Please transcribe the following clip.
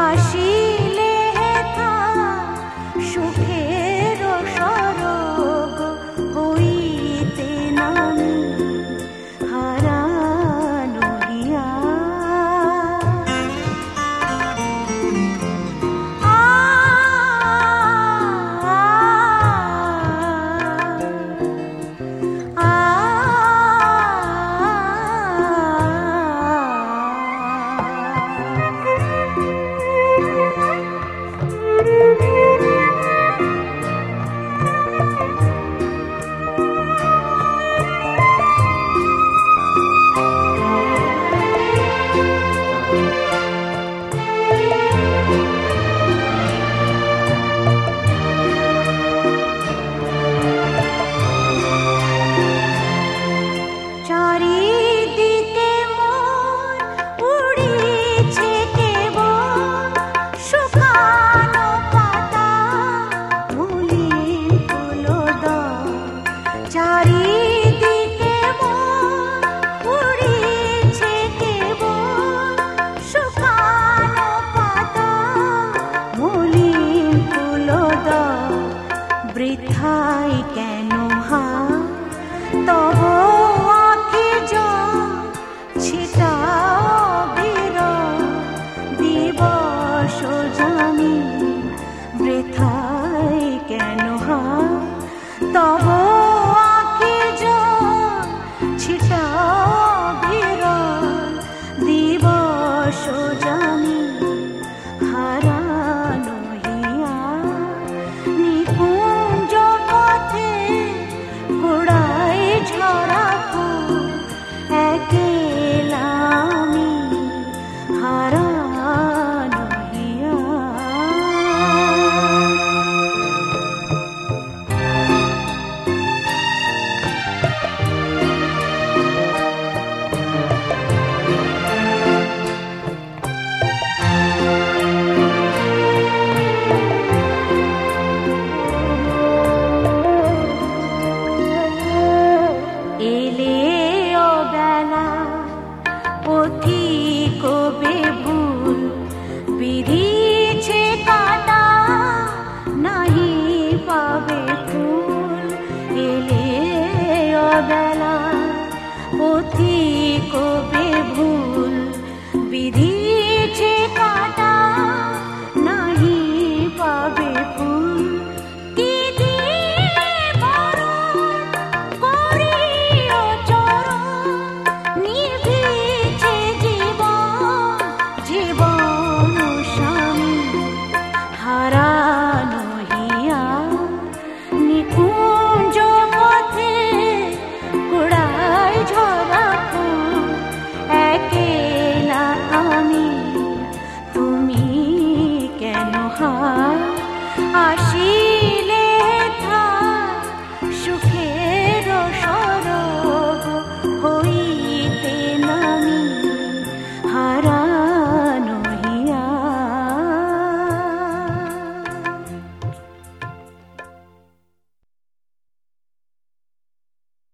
আসিলে হেথা সুখের 家里。